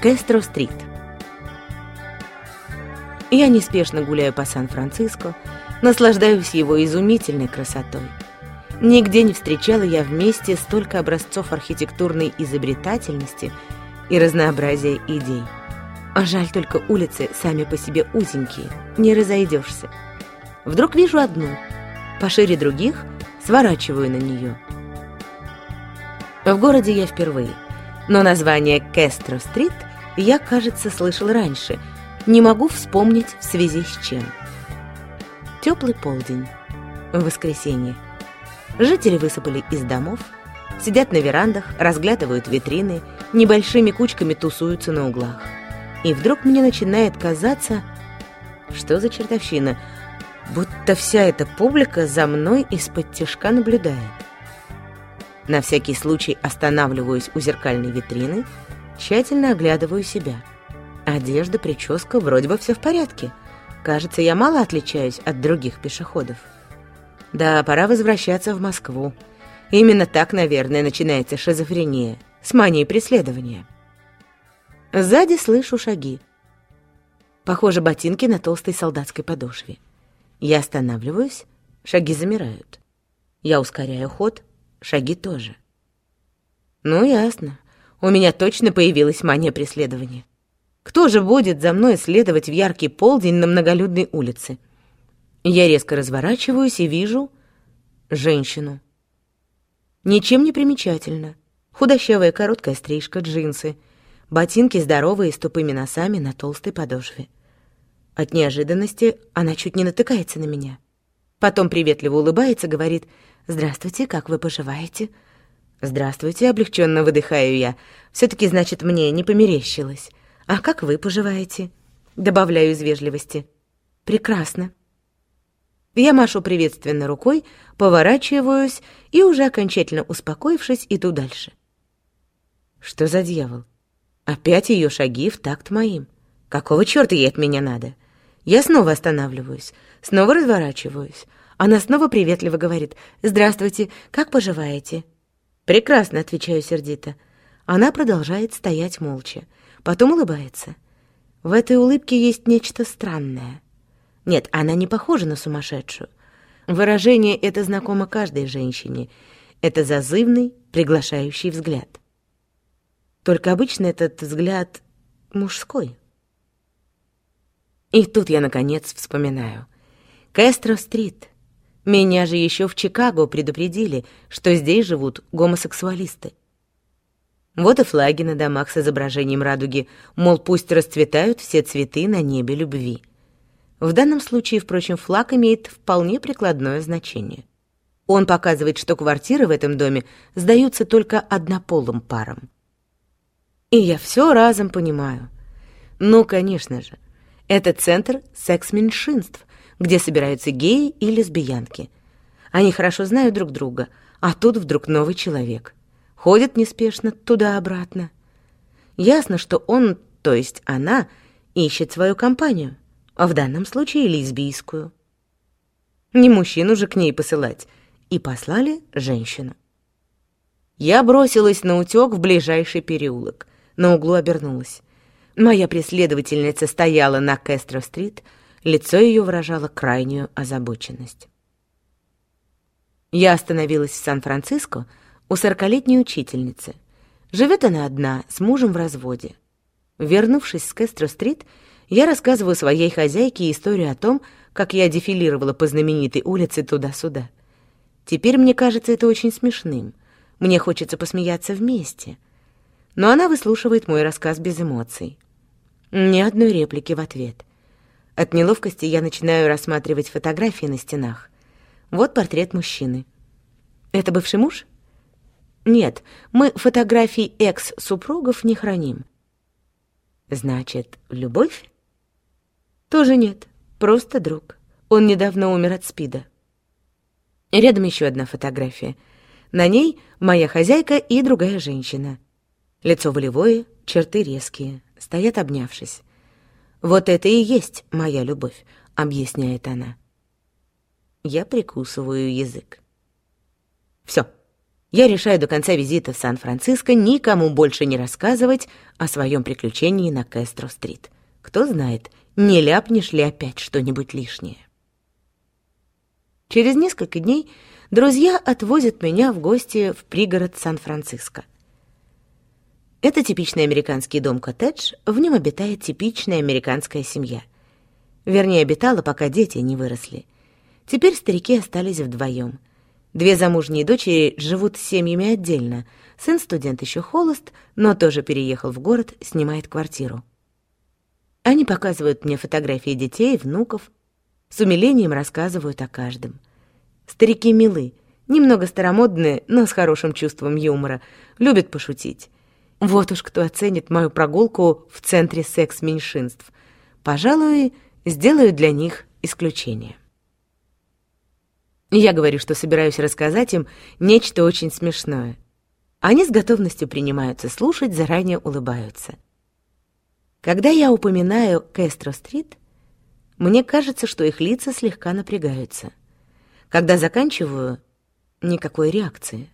Кестро-стрит. Я неспешно гуляю по Сан-Франциско, наслаждаюсь его изумительной красотой. Нигде не встречала я вместе столько образцов архитектурной изобретательности и разнообразия идей. А жаль только улицы сами по себе узенькие, не разойдешься. Вдруг вижу одну, пошире других, сворачиваю на нее. В городе я впервые, но название Кестро-стрит – я, кажется, слышал раньше. Не могу вспомнить в связи с чем. Теплый полдень. Воскресенье. Жители высыпали из домов, сидят на верандах, разглядывают витрины, небольшими кучками тусуются на углах. И вдруг мне начинает казаться, что за чертовщина, будто вся эта публика за мной из-под тяжка наблюдает. На всякий случай останавливаюсь у зеркальной витрины — Тщательно оглядываю себя. Одежда, прическа, вроде бы все в порядке. Кажется, я мало отличаюсь от других пешеходов. Да, пора возвращаться в Москву. Именно так, наверное, начинается шизофрения, с манией преследования. Сзади слышу шаги. Похоже, ботинки на толстой солдатской подошве. Я останавливаюсь, шаги замирают. Я ускоряю ход, шаги тоже. Ну, ясно у меня точно появилась мания преследования. Кто же будет за мной следовать в яркий полдень на многолюдной улице? Я резко разворачиваюсь и вижу женщину. Ничем не примечательно. Худощавая короткая стрижка, джинсы, ботинки здоровые с тупыми носами на толстой подошве. От неожиданности она чуть не натыкается на меня. Потом приветливо улыбается, говорит «Здравствуйте, как вы поживаете?» «Здравствуйте», — облегченно выдыхаю я. «Все-таки, значит, мне не померещилось. А как вы поживаете?» Добавляю из вежливости. «Прекрасно». Я машу приветственно рукой, поворачиваюсь и, уже окончательно успокоившись, иду дальше. Что за дьявол? Опять ее шаги в такт моим. Какого черта ей от меня надо? Я снова останавливаюсь, снова разворачиваюсь. Она снова приветливо говорит «Здравствуйте, как поживаете?» «Прекрасно», — отвечаю сердито. Она продолжает стоять молча, потом улыбается. В этой улыбке есть нечто странное. Нет, она не похожа на сумасшедшую. Выражение это знакомо каждой женщине. Это зазывный, приглашающий взгляд. Только обычно этот взгляд мужской. И тут я, наконец, вспоминаю. Кэстро-стрит — меня же еще в Чикаго предупредили, что здесь живут гомосексуалисты. Вот и флаги на домах с изображением радуги, мол, пусть расцветают все цветы на небе любви. В данном случае, впрочем, флаг имеет вполне прикладное значение. Он показывает, что квартиры в этом доме сдаются только однополым парам. И я все разом понимаю. Ну, конечно же, это центр секс-меньшинств, где собираются геи и лесбиянки. Они хорошо знают друг друга, а тут вдруг новый человек. Ходит неспешно туда-обратно. Ясно, что он, то есть она, ищет свою компанию, а в данном случае лесбийскую. Не мужчину же к ней посылать. И послали женщину. Я бросилась на утёк в ближайший переулок. На углу обернулась. Моя преследовательница стояла на Кестро-стрит, Лицо ее выражало крайнюю озабоченность. Я остановилась в Сан-Франциско у сорокалетней учительницы. Живет она одна, с мужем в разводе. Вернувшись с Кестро-стрит, я рассказываю своей хозяйке историю о том, как я дефилировала по знаменитой улице туда-сюда. Теперь мне кажется это очень смешным. Мне хочется посмеяться вместе. Но она выслушивает мой рассказ без эмоций. Ни одной реплики в ответ. От неловкости я начинаю рассматривать фотографии на стенах. Вот портрет мужчины. Это бывший муж? Нет, мы фотографий экс-супругов не храним. Значит, любовь? Тоже нет, просто друг. Он недавно умер от СПИДа. Рядом еще одна фотография. На ней моя хозяйка и другая женщина. Лицо волевое, черты резкие, стоят обнявшись. «Вот это и есть моя любовь», — объясняет она. Я прикусываю язык. Все, Я решаю до конца визита в Сан-Франциско никому больше не рассказывать о своем приключении на Кэстро-стрит. Кто знает, не ляпнешь ли опять что-нибудь лишнее. Через несколько дней друзья отвозят меня в гости в пригород Сан-Франциско. Это типичный американский дом-коттедж, в нем обитает типичная американская семья. Вернее, обитала, пока дети не выросли. Теперь старики остались вдвоем. Две замужние дочери живут с семьями отдельно. Сын-студент еще холост, но тоже переехал в город, снимает квартиру. Они показывают мне фотографии детей, внуков, с умилением рассказывают о каждом. Старики милы, немного старомодные, но с хорошим чувством юмора, любят пошутить. Вот уж кто оценит мою прогулку в центре секс-меньшинств. Пожалуй, сделаю для них исключение. Я говорю, что собираюсь рассказать им нечто очень смешное. Они с готовностью принимаются слушать, заранее улыбаются. Когда я упоминаю Кэстро-стрит, мне кажется, что их лица слегка напрягаются. Когда заканчиваю, никакой реакции.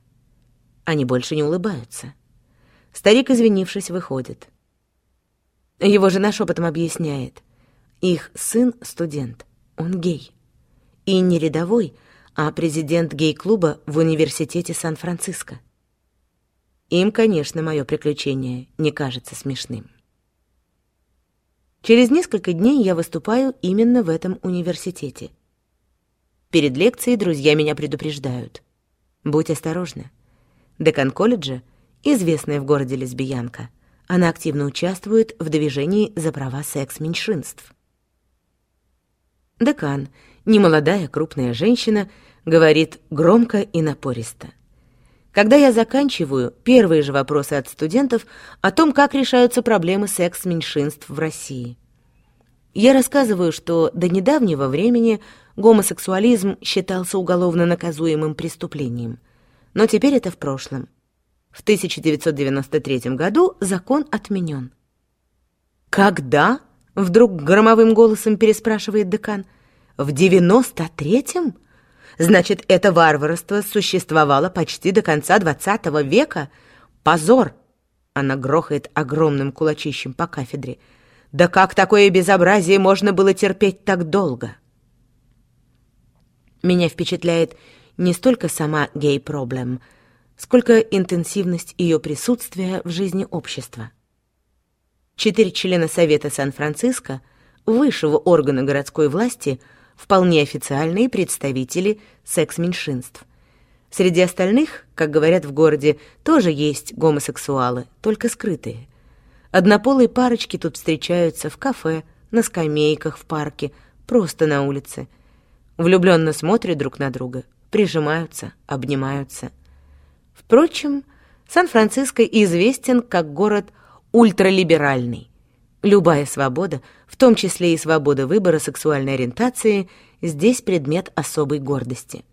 Они больше не улыбаются. Старик, извинившись, выходит. Его жена шепотом объясняет. Их сын — студент, он гей. И не рядовой, а президент гей-клуба в университете Сан-Франциско. Им, конечно, мое приключение не кажется смешным. Через несколько дней я выступаю именно в этом университете. Перед лекцией друзья меня предупреждают. Будь осторожна. Декан колледжа — известная в городе лесбиянка. Она активно участвует в движении за права секс-меньшинств. Декан — немолодая крупная женщина, говорит громко и напористо. Когда я заканчиваю, первые же вопросы от студентов о том, как решаются проблемы секс-меньшинств в России. Я рассказываю, что до недавнего времени гомосексуализм считался уголовно наказуемым преступлением. Но теперь это в прошлом. В 1993 году закон отменен. «Когда?» — вдруг громовым голосом переспрашивает декан — в девяносто третьем? Значит, это варварство существовало почти до конца двадцатого века? Позор! Она грохает огромным кулачищем по кафедре. Да как такое безобразие можно было терпеть так долго? Меня впечатляет не столько сама гей-проблем, сколько интенсивность ее присутствия в жизни общества. Четыре члена Совета Сан-Франциско, высшего органа городской власти – вполне официальные представители секс-меньшинств. Среди остальных, как говорят в городе, тоже есть гомосексуалы, только скрытые. Однополые парочки тут встречаются в кафе, на скамейках в парке, просто на улице. Влюбленно смотрят друг на друга, прижимаются, обнимаются. Впрочем, Сан-Франциско известен как город ультралиберальный. Любая свобода, в том числе и свобода выбора сексуальной ориентации, здесь предмет особой гордости.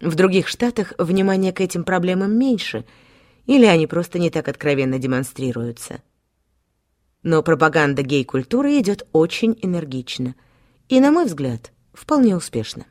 В других штатах внимание к этим проблемам меньше, или они просто не так откровенно демонстрируются. Но пропаганда гей-культуры идет очень энергично и, на мой взгляд, вполне успешно.